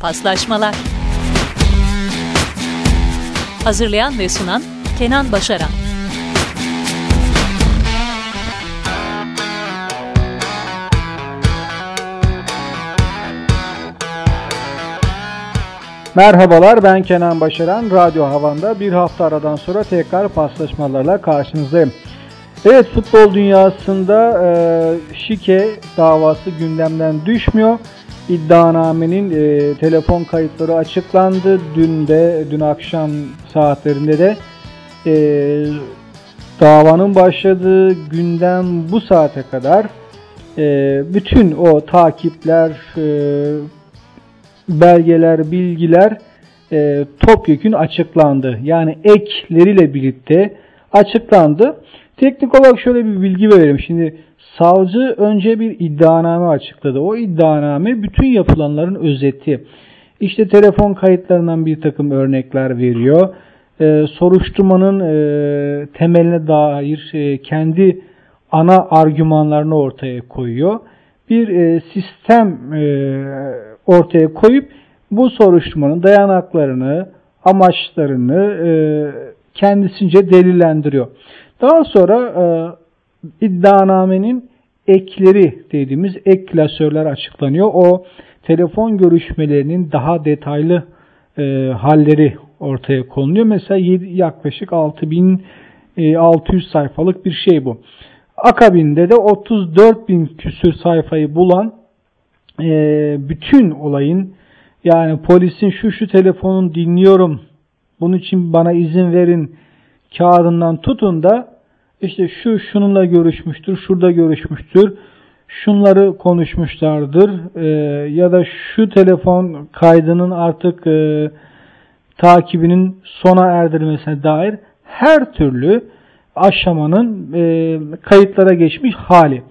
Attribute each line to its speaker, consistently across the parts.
Speaker 1: Paslaşmalar Hazırlayan ve sunan Kenan Başaran
Speaker 2: Merhabalar ben Kenan Başaran. Radyo Havan'da bir hafta aradan sonra tekrar paslaşmalarla karşınızdayım. Evet futbol dünyasında e, şike davası gündemden düşmüyor. İddianamenin e, telefon kayıtları açıklandı. Dün de dün akşam saatlerinde de e, davanın başladığı günden bu saate kadar e, bütün o takipler, e, belgeler, bilgiler e, topyekün açıklandı. Yani ekleriyle birlikte açıklandı. Teknik olarak şöyle bir bilgi verelim. Şimdi savcı önce bir iddianame açıkladı. O iddianame bütün yapılanların özeti. İşte telefon kayıtlarından bir takım örnekler veriyor. Ee, soruşturmanın e, temeline dair e, kendi ana argümanlarını ortaya koyuyor. Bir e, sistem e, ortaya koyup bu soruşturmanın dayanaklarını, amaçlarını e, kendisince delillendiriyor. Daha sonra e, iddianamenin ekleri dediğimiz ek klasörler açıklanıyor. O telefon görüşmelerinin daha detaylı e, halleri ortaya konuluyor. Mesela 7, yaklaşık 6600 e, sayfalık bir şey bu. Akabinde de 34 bin küsür sayfayı bulan e, bütün olayın yani polisin şu şu telefonun dinliyorum bunun için bana izin verin kağıdından tutun da işte şu şununla görüşmüştür, şurada görüşmüştür, şunları konuşmuşlardır e, ya da şu telefon kaydının artık e, takibinin sona erdirilmesine dair her türlü aşamanın e, kayıtlara geçmiş hali.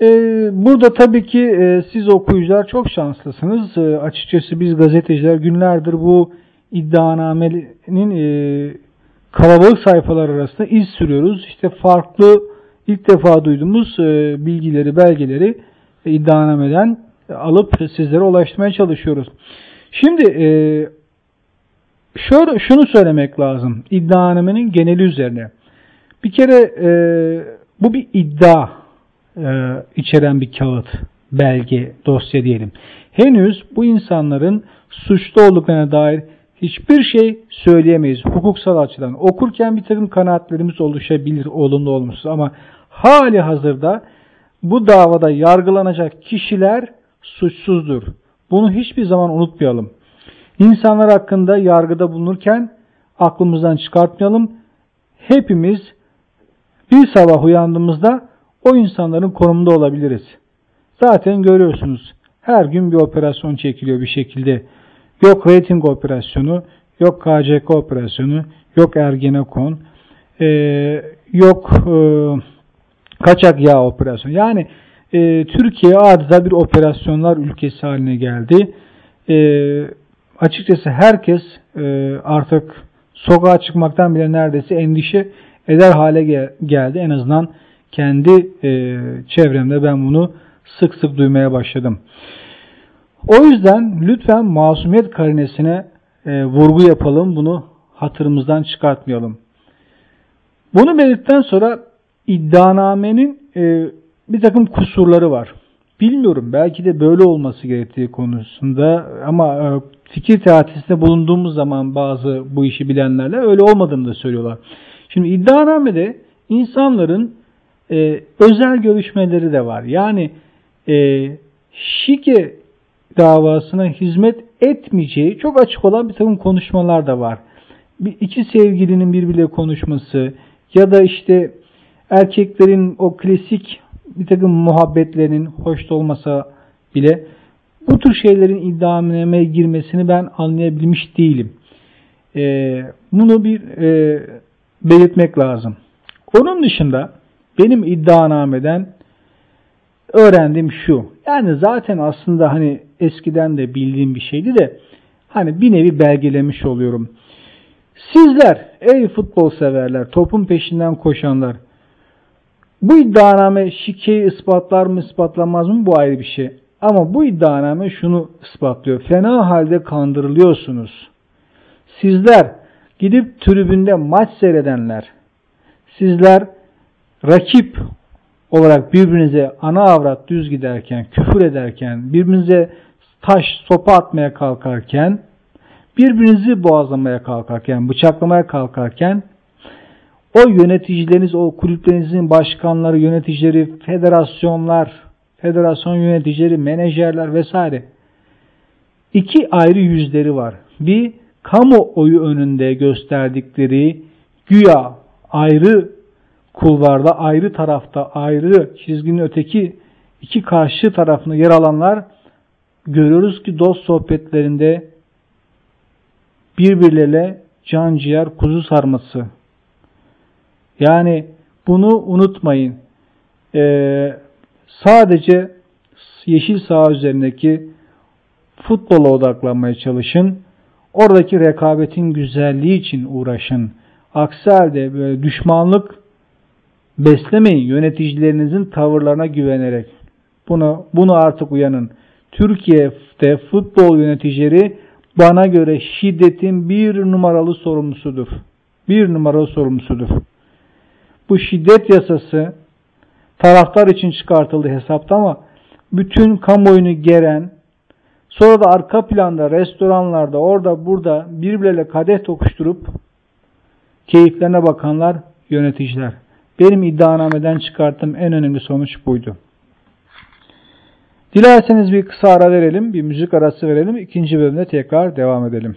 Speaker 2: E, burada tabii ki e, siz okuyucular çok şanslısınız. E, açıkçası biz gazeteciler günlerdir bu iddianamenin e, kalabalık sayfalar arasında iz sürüyoruz. İşte farklı ilk defa duyduğumuz e, bilgileri, belgeleri e, iddianameden alıp sizlere ulaştırmaya çalışıyoruz. Şimdi e, şunu söylemek lazım iddianamenin geneli üzerine. Bir kere bu bir iddia içeren bir kağıt, belge, dosya diyelim. Henüz bu insanların suçlu olduklarına dair hiçbir şey söyleyemeyiz hukuksal açıdan. Okurken bir takım kanaatlerimiz oluşabilir olumlu olumsuz ama hali hazırda bu davada yargılanacak kişiler suçsuzdur. Bunu hiçbir zaman unutmayalım. İnsanlar hakkında yargıda bulunurken aklımızdan çıkartmayalım. Hepimiz bir sabah uyandığımızda o insanların konumunda olabiliriz. Zaten görüyorsunuz her gün bir operasyon çekiliyor bir şekilde. Yok rating operasyonu, yok KCK operasyonu, yok Ergenekon, e, yok e, kaçak yağ operasyonu. Yani e, Türkiye adeta bir operasyonlar ülkesi haline geldi. E, açıkçası herkes e, artık sokağa çıkmaktan bile neredeyse endişe eder hale gel geldi. En azından kendi e, çevremde ben bunu sık sık duymaya başladım. O yüzden lütfen masumiyet karinesine e, vurgu yapalım. Bunu hatırımızdan çıkartmayalım. Bunu belirttikten sonra iddianamenin e, bir takım kusurları var. Bilmiyorum belki de böyle olması gerektiği konusunda ama e, fikir teatisinde bulunduğumuz zaman bazı bu işi bilenlerle öyle olmadığını da söylüyorlar. Şimdi iddianamede insanların e, özel görüşmeleri de var. Yani e, şike davasına hizmet etmeyeceği çok açık olan bir takım konuşmalar da var. Bir, iki sevgilinin birbiriyle konuşması ya da işte erkeklerin o klasik bir takım muhabbetlerinin hoş olmasa bile bu tür şeylerin iddianameye girmesini ben anlayabilmiş değilim. Ee, bunu bir e, belirtmek lazım. Onun dışında benim iddianameden öğrendiğim şu. Yani zaten aslında hani eskiden de bildiğim bir şeydi de hani bir nevi belgelemiş oluyorum. Sizler ey futbol severler, topun peşinden koşanlar bu iddianame şikeyi ispatlar mı ispatlamaz mı bu ayrı bir şey. Ama bu iddianame şunu ispatlıyor. Fena halde kandırılıyorsunuz. Sizler gidip tribünde maç seyredenler, sizler rakip olarak birbirinize ana avrat düz giderken, küfür ederken, birbirinize taş, sopa atmaya kalkarken, birbirinizi boğazlamaya kalkarken, bıçaklamaya kalkarken o yöneticileriniz, o kulüplerinizin başkanları, yöneticileri, federasyonlar, federasyon yöneticileri, menajerler vesaire iki ayrı yüzleri var. Bir kamuoyu önünde gösterdikleri güya ayrı kulvarda, ayrı tarafta, ayrı çizginin öteki iki karşı tarafında yer alanlar görüyoruz ki dost sohbetlerinde birbirleriyle can ciğer kuzu sarması. Yani bunu unutmayın. Ee, sadece yeşil saha üzerindeki futbola odaklanmaya çalışın. Oradaki rekabetin güzelliği için uğraşın. Aksi halde böyle düşmanlık beslemeyin yöneticilerinizin tavırlarına güvenerek. Bunu, bunu artık uyanın. Türkiye'de futbol yöneticileri bana göre şiddetin bir numaralı sorumlusudur. Bir numaralı sorumlusudur. Bu şiddet yasası taraftar için çıkartıldı hesapta ama bütün kamuoyunu geren, sonra da arka planda, restoranlarda, orada burada birbirleriyle kadeh tokuşturup keyiflerine bakanlar yöneticiler. Benim iddianameden çıkarttığım en önemli sonuç buydu. Dilerseniz bir kısa ara verelim, bir müzik arası verelim. İkinci bölümde tekrar devam edelim.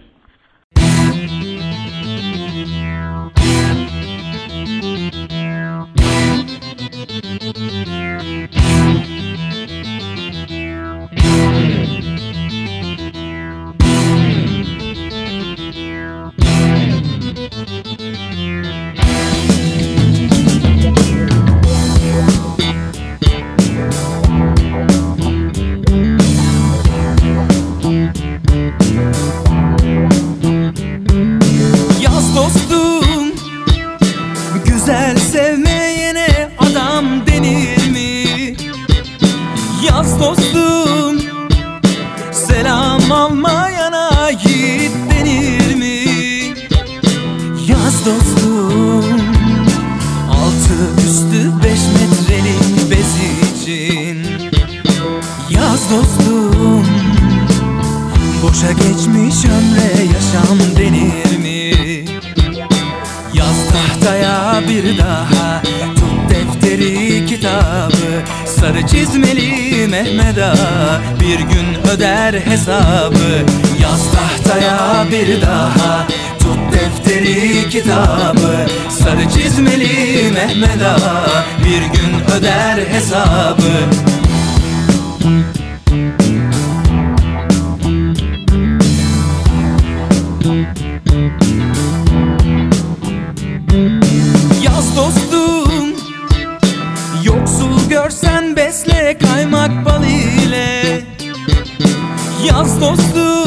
Speaker 3: Ağa Bir gün öder hesabı. Yaz dostum Yoksul görsen besle kaymak bal ile. Yaz dostum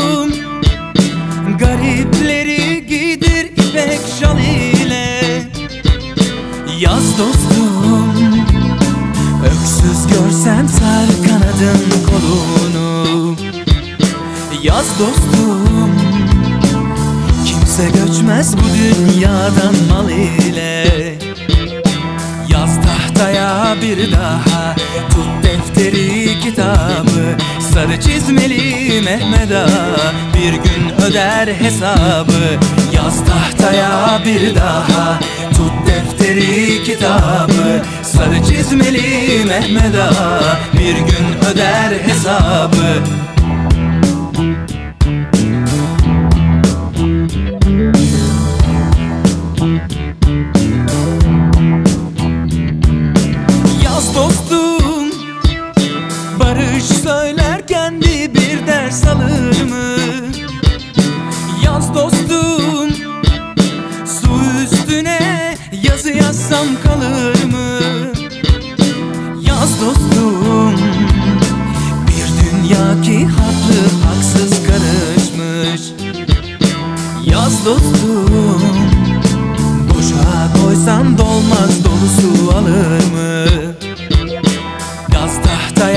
Speaker 3: Görsen sar kanadın kolunu. Yaz dostum Kimse göçmez bu dünyadan mal ile. Yaz tahtaya bir daha Tut defteri kitabı. Sarı çizmeli Mehmet Ağa Bir gün öder hesabı. Yaz tahtaya bir daha Tut defteri kitabı Sarı çizmeli Mehmet Ağa. Bir gün öder hesabı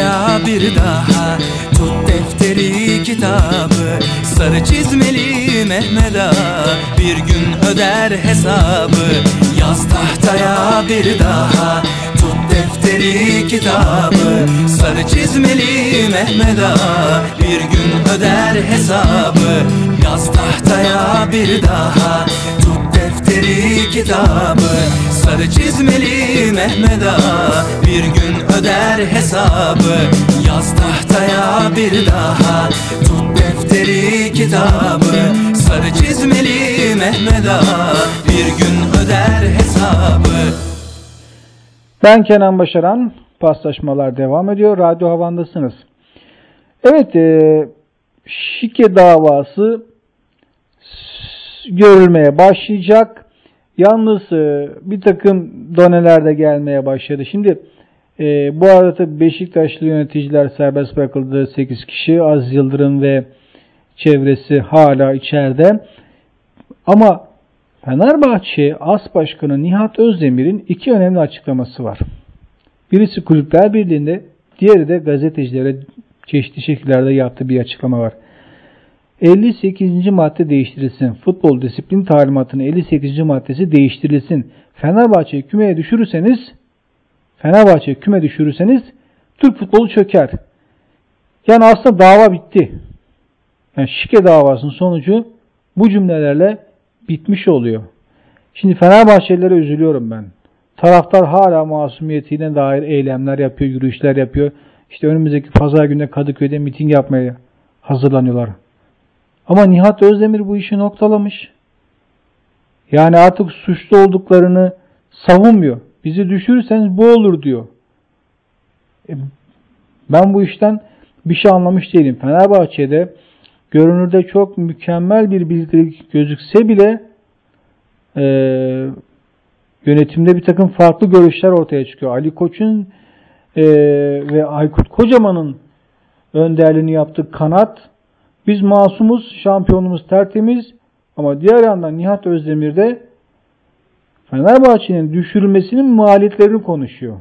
Speaker 3: Tahtaya bir daha. Tut defteri kitabı. Sarı çizmeli Mehmet Ağa. Bir gün öder hesabı. Yaz tahtaya bir daha. Tut defteri kitabı. Sarı çizmeli Mehmet Ağa. Bir gün öder hesabı. Yaz tahtaya bir daha. Tut defteri kitabı Sarı çizmeli Mehmet Ağa Bir gün öder hesabı Yaz tahtaya bir daha Tut defteri kitabı Sarı çizmeli Mehmet Ağa Bir gün öder hesabı
Speaker 2: Ben Kenan Başaran. Paslaşmalar devam ediyor. Radyo Havan'dasınız. Evet, e, şike davası görülmeye başlayacak. Yalnız e, bir takım doneler de gelmeye başladı. Şimdi e, bu arada tabii Beşiktaşlı yöneticiler serbest bırakıldı. 8 kişi. Aziz Yıldırım ve çevresi hala içeride. Ama Fenerbahçe As Başkanı Nihat Özdemir'in iki önemli açıklaması var. Birisi Kulüpler Birliği'nde, diğeri de gazetecilere çeşitli şekillerde yaptığı bir açıklama var. 58. madde değiştirilsin. Futbol disiplin talimatının 58. maddesi değiştirilsin. Fenerbahçe'yi kümeye düşürürseniz Fenerbahçe'yi küme düşürürseniz Türk futbolu çöker. Yani aslında dava bitti. Yani şike davasının sonucu bu cümlelerle bitmiş oluyor. Şimdi Fenerbahçelilere üzülüyorum ben. Taraftar hala masumiyetine dair eylemler yapıyor, yürüyüşler yapıyor. İşte önümüzdeki pazar günü Kadıköy'de miting yapmaya hazırlanıyorlar. Ama Nihat Özdemir bu işi noktalamış. Yani artık suçlu olduklarını savunmuyor. Bizi düşürürseniz bu olur diyor. E, ben bu işten bir şey anlamış değilim. Fenerbahçe'de görünürde çok mükemmel bir bildirik gözükse bile e, yönetimde bir takım farklı görüşler ortaya çıkıyor. Ali Koç'un e, ve Aykut Kocaman'ın önderliğini yaptığı kanat biz masumuz, şampiyonumuz tertemiz ama diğer yandan Nihat Özdemir de Fenerbahçe'nin düşürülmesinin maliyetlerini konuşuyor.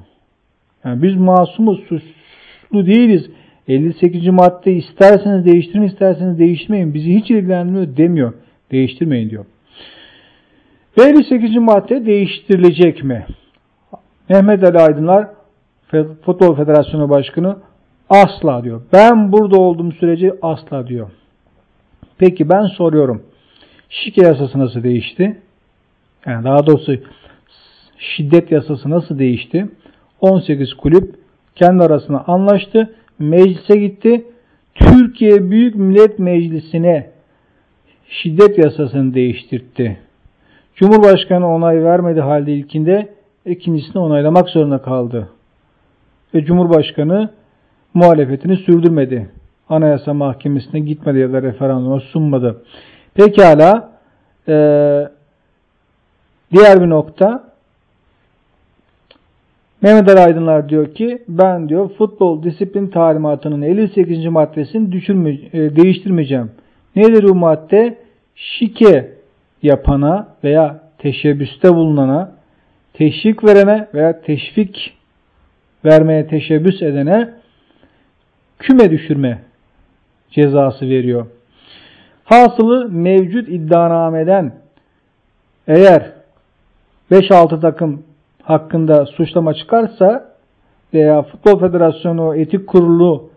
Speaker 2: Yani biz masumuz, suçlu değiliz. 58. madde isterseniz değiştirin, isterseniz değiştirmeyin. Bizi hiç ilgilendirmiyor demiyor. Değiştirmeyin diyor. Ve 58. madde değiştirilecek mi? Mehmet Ali Aydınlar Futbol Federasyonu Başkanı asla diyor. Ben burada olduğum sürece asla diyor. Peki ben soruyorum. Şike yasası nasıl değişti? Yani daha doğrusu şiddet yasası nasıl değişti? 18 kulüp kendi arasında anlaştı. Meclise gitti. Türkiye Büyük Millet Meclisi'ne şiddet yasasını değiştirdi. Cumhurbaşkanı onay vermedi halde ilkinde ikincisini onaylamak zorunda kaldı. Ve Cumhurbaşkanı muhalefetini sürdürmedi. Anayasa Mahkemesi'ne gitmedi ya da referanduma sunmadı. Pekala e, diğer bir nokta Mehmet Ali Aydınlar diyor ki ben diyor futbol disiplin talimatının 58. maddesini düşürme, e, değiştirmeyeceğim. Nedir bu madde? Şike yapana veya teşebbüste bulunana, teşvik verene veya teşvik vermeye teşebbüs edene küme düşürme cezası veriyor. Hasılı mevcut iddianameden eğer 5-6 takım hakkında suçlama çıkarsa veya Futbol Federasyonu Etik Kurulu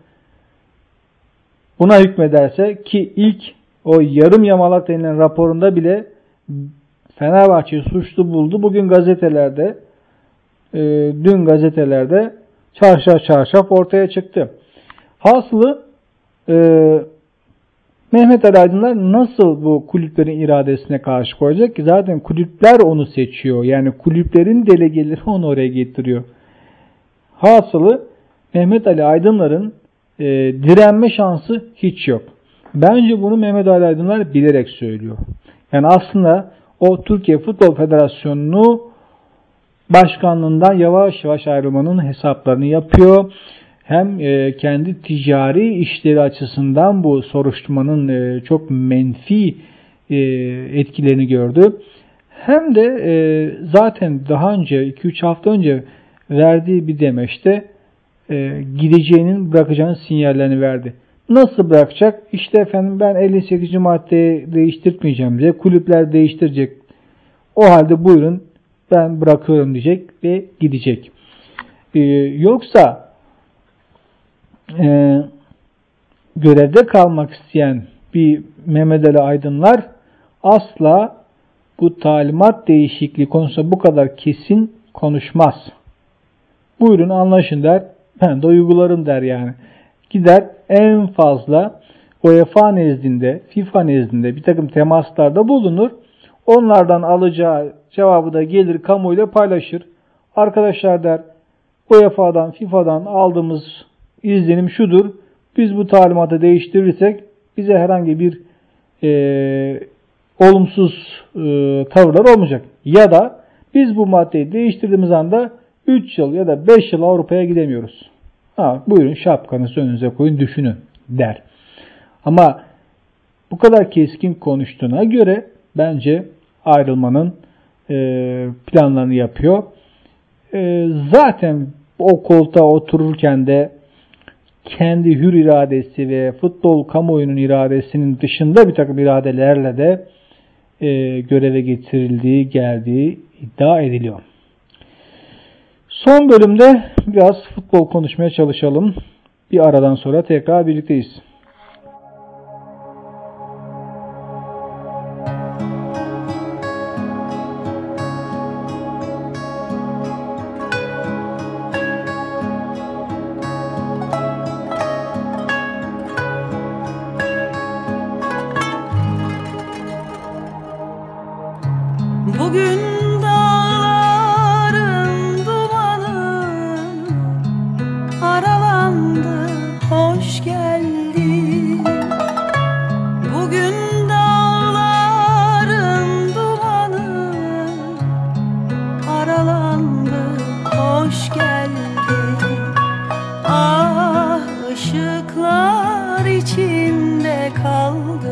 Speaker 2: buna hükmederse ki ilk o yarım yamalak denilen raporunda bile Fenerbahçe'yi suçlu buldu. Bugün gazetelerde e, dün gazetelerde çarşaf çarşaf ortaya çıktı. Hasılı e, Mehmet Ali Aydınlar nasıl bu kulüplerin iradesine karşı koyacak ki? Zaten kulüpler onu seçiyor. Yani kulüplerin delegeleri onu oraya getiriyor. Hasılı Mehmet Ali Aydınlar'ın e, direnme şansı hiç yok. Bence bunu Mehmet Ali Aydınlar bilerek söylüyor. Yani aslında o Türkiye Futbol Federasyonu'nu başkanlığından yavaş yavaş ayrılmanın hesaplarını yapıyor hem e, kendi ticari işleri açısından bu soruşturmanın e, çok menfi e, etkilerini gördü. Hem de zaten daha önce 2-3 hafta önce verdiği bir demeçte
Speaker 4: gideceğinin bırakacağının sinyallerini verdi. Nasıl bırakacak? İşte efendim ben 58. maddeyi değiştirmeyeceğim diye kulüpler değiştirecek. O halde buyurun ben bırakıyorum diyecek ve gidecek. Yoksa e, görevde kalmak isteyen bir Mehmet Ali Aydınlar asla bu talimat değişikliği konusunda bu kadar kesin konuşmaz. Buyurun anlaşın der. Ben de uygularım der yani. Gider en fazla UEFA nezdinde, FIFA nezdinde bir takım temaslarda bulunur. Onlardan alacağı cevabı da gelir kamuyla paylaşır. Arkadaşlar der UEFA'dan, FIFA'dan aldığımız izlenim şudur. Biz bu talimatı değiştirirsek bize herhangi bir e, olumsuz e, tavırlar olmayacak. Ya da biz bu maddeyi değiştirdiğimiz anda 3 yıl ya da 5 yıl Avrupa'ya gidemiyoruz. Ha, buyurun şapkanızı önünüze koyun düşünün der. Ama bu kadar keskin konuştuğuna göre bence ayrılmanın e, planlarını yapıyor. E, zaten o koltuğa otururken de kendi hür iradesi ve futbol kamuoyunun iradesinin dışında bir takım iradelerle de e, göreve getirildiği, geldiği iddia ediliyor. Son bölümde biraz futbol konuşmaya çalışalım. Bir aradan sonra tekrar birlikteyiz. kaldı.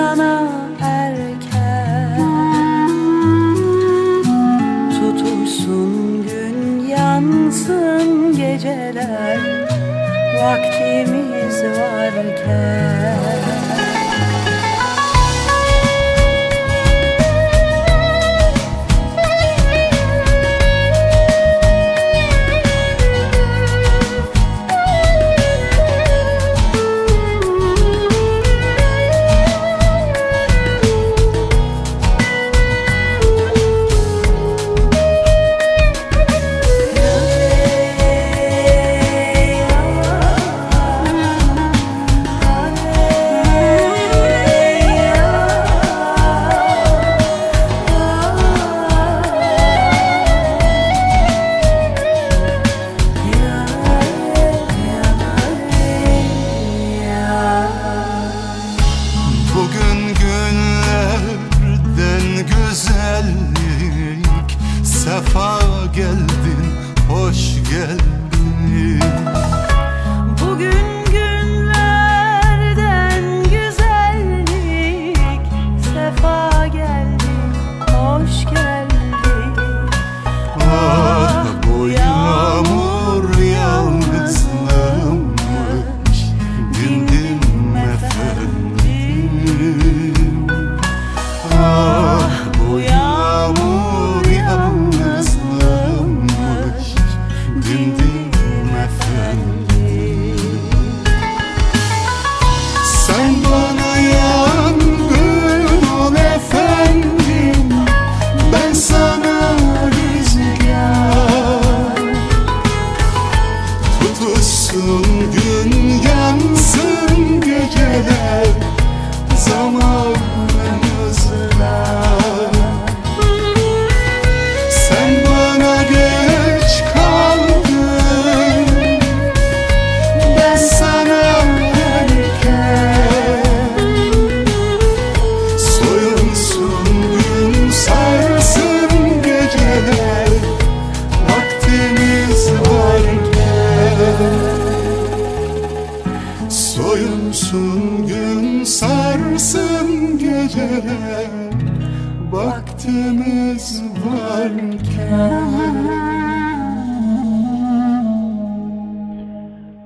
Speaker 4: sana erken. Tutuşsun gün yansın geceler Vaktimiz varken.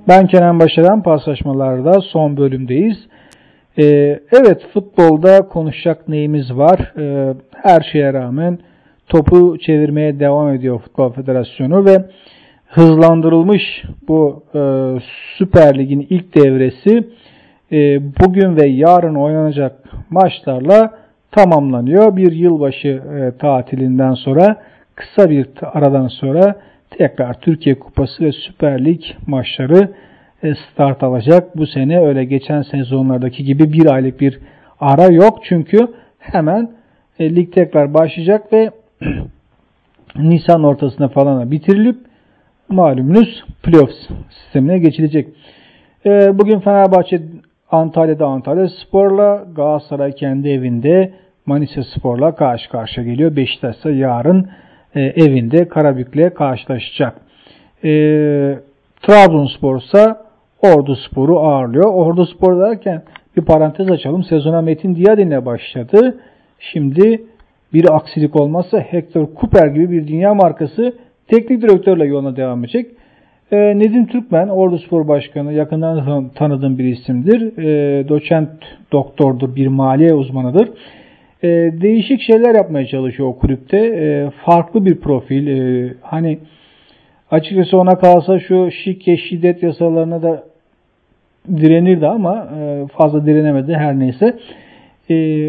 Speaker 2: Ben Kenan Başaran paslaşmalarda son bölümdeyiz. Ee, evet futbolda konuşacak neyimiz var? Ee, her şeye rağmen topu çevirmeye devam ediyor Futbol Federasyonu ve hızlandırılmış bu e, Süper Lig'in ilk devresi e, bugün ve yarın oynanacak maçlarla tamamlanıyor. Bir yılbaşı e, tatilinden sonra kısa bir aradan sonra tekrar Türkiye Kupası ve Süper Lig maçları e, start alacak. Bu sene öyle geçen sezonlardaki gibi bir aylık bir ara yok. Çünkü hemen e, lig tekrar başlayacak ve Nisan ortasına falan bitirilip malumunuz playoff sistemine geçilecek. E, bugün Fenerbahçe Antalya'da Antalya Spor'la Galatasaray kendi evinde Manisa Spor'la karşı karşıya geliyor. Beşiktaş ise yarın e, evinde Karabük'le karşılaşacak. E, Trabzonspor ise Ordu Spor'u ağırlıyor. Ordu Spor derken bir parantez açalım. Sezona Metin Diyadin'le başladı. Şimdi bir aksilik olmazsa Hector Cooper gibi bir dünya markası teknik direktörle yoluna devam edecek. E, Nedim Türkmen, Ordu Spor Başkanı, yakından tanıdığım bir isimdir. E, doçent doktordur, bir maliye uzmanıdır. E, değişik şeyler yapmaya çalışıyor o kulüpte. E, farklı bir profil. E, hani açıkçası ona kalsa şu şike şiddet yasalarına da direnirdi ama e, fazla direnemedi her neyse. E,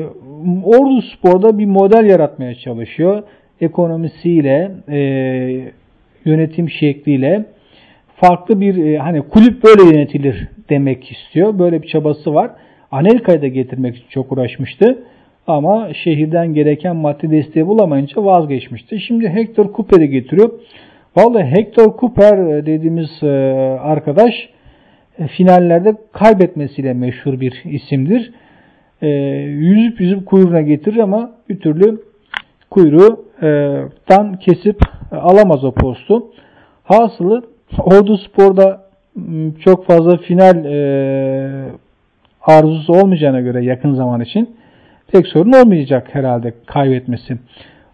Speaker 2: Ordu Spor'da bir model yaratmaya çalışıyor. Ekonomisiyle, e, yönetim şekliyle farklı bir hani kulüp böyle yönetilir demek istiyor. Böyle bir çabası var. Anelka'yı da getirmek için çok uğraşmıştı. Ama şehirden gereken maddi desteği bulamayınca vazgeçmişti. Şimdi Hector Cooper'i getiriyor. Vallahi Hector Cooper dediğimiz arkadaş e, finallerde kaybetmesiyle meşhur bir isimdir. E, yüzüp yüzüp kuyruğuna getirir ama bir türlü kuyruğundan kesip alamaz o postu. Hasılı Ordu Spor'da çok fazla final e, arzusu olmayacağına göre yakın zaman için pek sorun olmayacak herhalde kaybetmesi.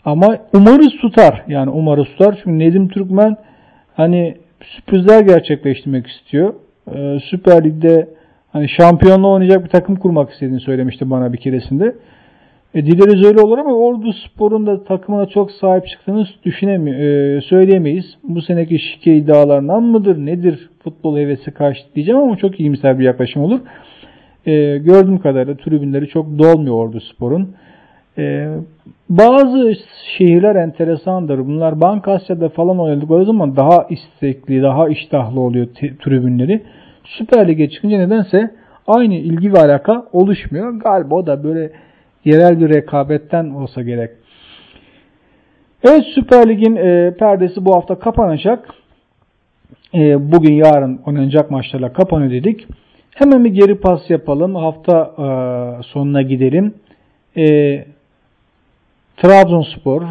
Speaker 2: Ama umarız tutar. Yani umarız tutar. Çünkü Nedim Türkmen hani sürprizler gerçekleştirmek istiyor. Ee, Süper Lig'de hani şampiyonluğu oynayacak bir takım kurmak istediğini söylemişti bana bir keresinde. E, dileriz öyle olur ama Ordu Spor'un da takımına çok sahip çıktığını düşünemiyor, e, söyleyemeyiz. Bu seneki şike iddialarından mıdır, nedir futbol hevesi kaçtı diyeceğim ama çok iyimser bir yaklaşım olur. E, gördüğüm kadarıyla tribünleri çok dolmuyor Ordu Spor'un. E, bazı şehirler enteresandır. Bunlar Bankasya'da falan oynadıkları zaman daha istekli, daha iştahlı oluyor tribünleri. Süper Lig'e çıkınca nedense aynı ilgi ve alaka oluşmuyor. Galiba o da böyle yerel bir rekabetten olsa gerek. Evet Süper Lig'in e, perdesi bu hafta kapanacak. E, bugün yarın oynanacak maçlarla kapanıyor dedik. Hemen bir geri pas yapalım. Hafta e, sonuna gidelim. E, Trabzonspor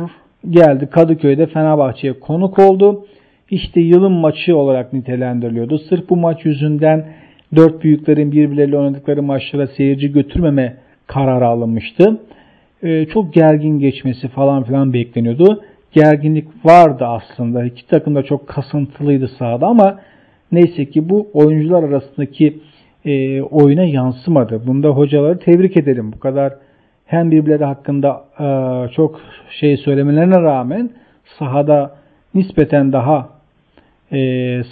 Speaker 2: geldi Kadıköy'de Fenerbahçe'ye konuk oldu. İşte yılın maçı olarak nitelendiriliyordu. Sırf bu maç yüzünden dört büyüklerin birbirleriyle oynadıkları maçlara seyirci götürmeme kararı alınmıştı. Ee, çok gergin geçmesi falan filan bekleniyordu. Gerginlik vardı aslında. İki takım da çok kasıntılıydı sahada ama neyse ki bu oyuncular arasındaki e, oyuna yansımadı. Bunda hocaları tebrik ederim. Bu kadar hem birbirleri hakkında e, çok şey söylemelerine rağmen sahada nispeten daha e,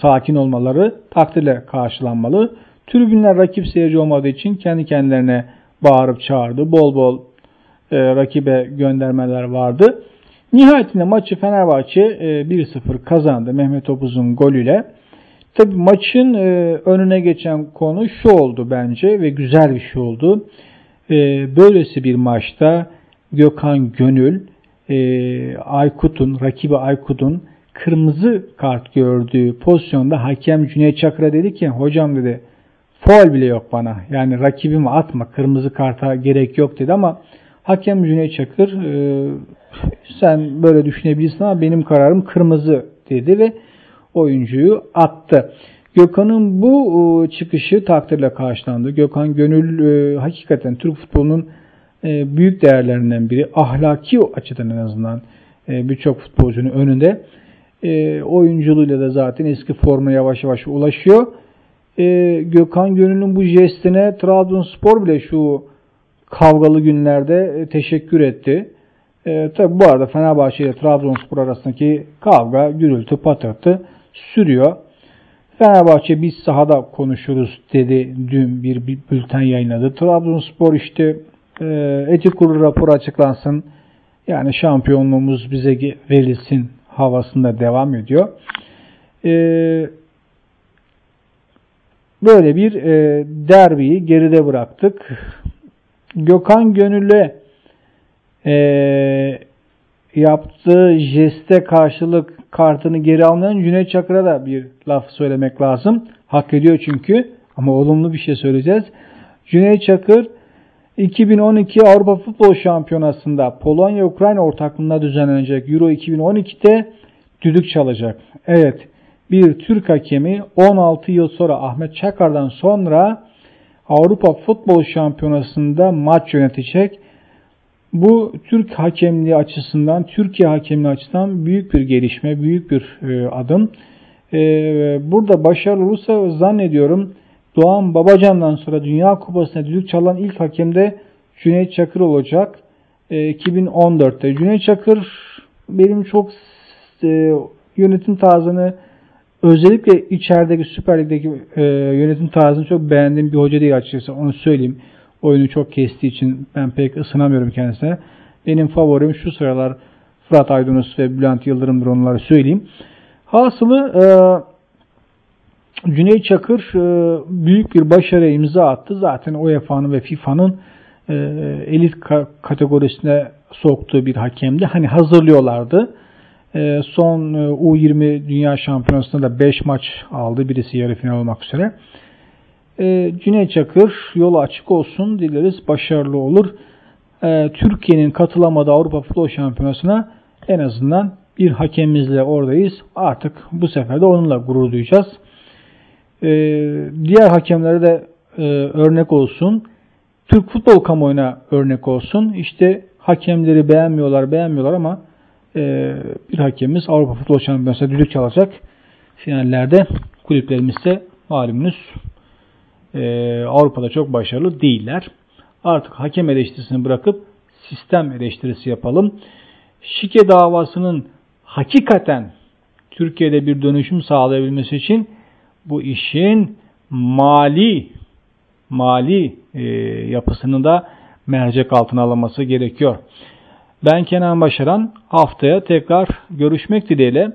Speaker 2: sakin olmaları takdirle karşılanmalı. Tribünler rakip seyirci olmadığı için kendi kendilerine bağırıp çağırdı. Bol bol e, rakibe göndermeler vardı. Nihayetinde maçı Fenerbahçe e, 1-0 kazandı Mehmet Topuz'un golüyle. Tabi maçın e, önüne geçen konu şu oldu bence ve güzel bir şey oldu. E, böylesi bir maçta Gökhan Gönül e, Aykut'un, rakibi Aykut'un kırmızı kart gördüğü pozisyonda hakem Cüneyt Çakır'a dedi ki hocam dedi foul bile yok bana. Yani rakibimi atma kırmızı karta gerek yok dedi ama hakem Cüneyt Çakır e, sen böyle düşünebilirsin ama benim kararım kırmızı dedi ve oyuncuyu attı. Gökhan'ın bu e, çıkışı takdirle karşılandı. Gökhan Gönül e, hakikaten Türk futbolunun e, büyük değerlerinden biri. Ahlaki açıdan en azından birçok futbolcunun önünde. Oyunculuğuyla da zaten eski forma yavaş yavaş ulaşıyor. Gökhan Gönül'ün bu jestine Trabzonspor bile şu kavgalı günlerde teşekkür etti. Tabi bu arada Fenerbahçe ile Trabzonspor arasındaki kavga, gürültü, patırtı sürüyor. Fenerbahçe biz sahada konuşuruz dedi dün bir, bülten yayınladı. Trabzonspor işte e, etik kurulu raporu açıklansın. Yani şampiyonluğumuz bize verilsin havasında devam ediyor. E, böyle bir e, derbiyi geride bıraktık. Gökhan Gönül'e e, yaptığı jeste karşılık kartını geri almayan Cüneyt Çakır'a da bir laf söylemek lazım. Hak ediyor çünkü ama olumlu bir şey söyleyeceğiz. Cüneyt Çakır 2012 Avrupa Futbol Şampiyonası'nda Polonya-Ukrayna ortaklığında düzenlenecek Euro 2012'de düdük çalacak. Evet bir Türk hakemi 16 yıl sonra Ahmet Çakar'dan sonra Avrupa Futbol Şampiyonası'nda maç yönetecek. Bu Türk hakemliği açısından, Türkiye hakemliği açısından büyük bir gelişme, büyük bir e, adım. E, burada başarılı olursa zannediyorum Doğan Babacan'dan sonra Dünya Kupası'na düdük çalan ilk hakem de Cüneyt Çakır olacak. E, 2014'te. Cüneyt Çakır benim çok e, yönetim tarzını özellikle içerideki Süper Lig'deki e, yönetim tarzını çok beğendiğim bir hoca değil açıkçası. Onu söyleyeyim. Oyunu çok kestiği için ben pek ısınamıyorum kendisine. Benim favorim şu sıralar Fırat Aydınus ve Bülent Yıldırım'dır onları söyleyeyim. Hasılı e, Cüneyt Çakır e, büyük bir başarıya imza attı. Zaten UEFA'nın ve FIFA'nın e, elit kategorisine soktuğu bir hakemdi. Hani hazırlıyorlardı. E, son U20 Dünya Şampiyonası'nda da 5 maç aldı. Birisi yarı final olmak üzere. Cüneyt Çakır yolu açık olsun. Dileriz başarılı olur. Türkiye'nin katılamadığı Avrupa Futbol Şampiyonası'na en azından bir hakemimizle oradayız. Artık bu sefer de onunla gurur duyacağız. E, diğer hakemlere de e, örnek olsun. Türk futbol kamuoyuna örnek olsun. İşte hakemleri beğenmiyorlar, beğenmiyorlar ama e, bir hakemimiz Avrupa Futbol Şampiyonası'nda düdük çalacak. Finallerde kulüplerimiz ise malumunuz e, Avrupa'da çok başarılı değiller. Artık hakem eleştirisini bırakıp sistem eleştirisi yapalım. Şike davasının hakikaten Türkiye'de bir dönüşüm sağlayabilmesi için bu işin mali mali e, yapısını da mercek altına alınması gerekiyor. Ben Kenan Başaran haftaya tekrar görüşmek dileğiyle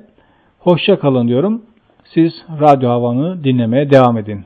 Speaker 2: hoşça kalın diyorum. Siz Radyo Havan'ı dinlemeye devam edin.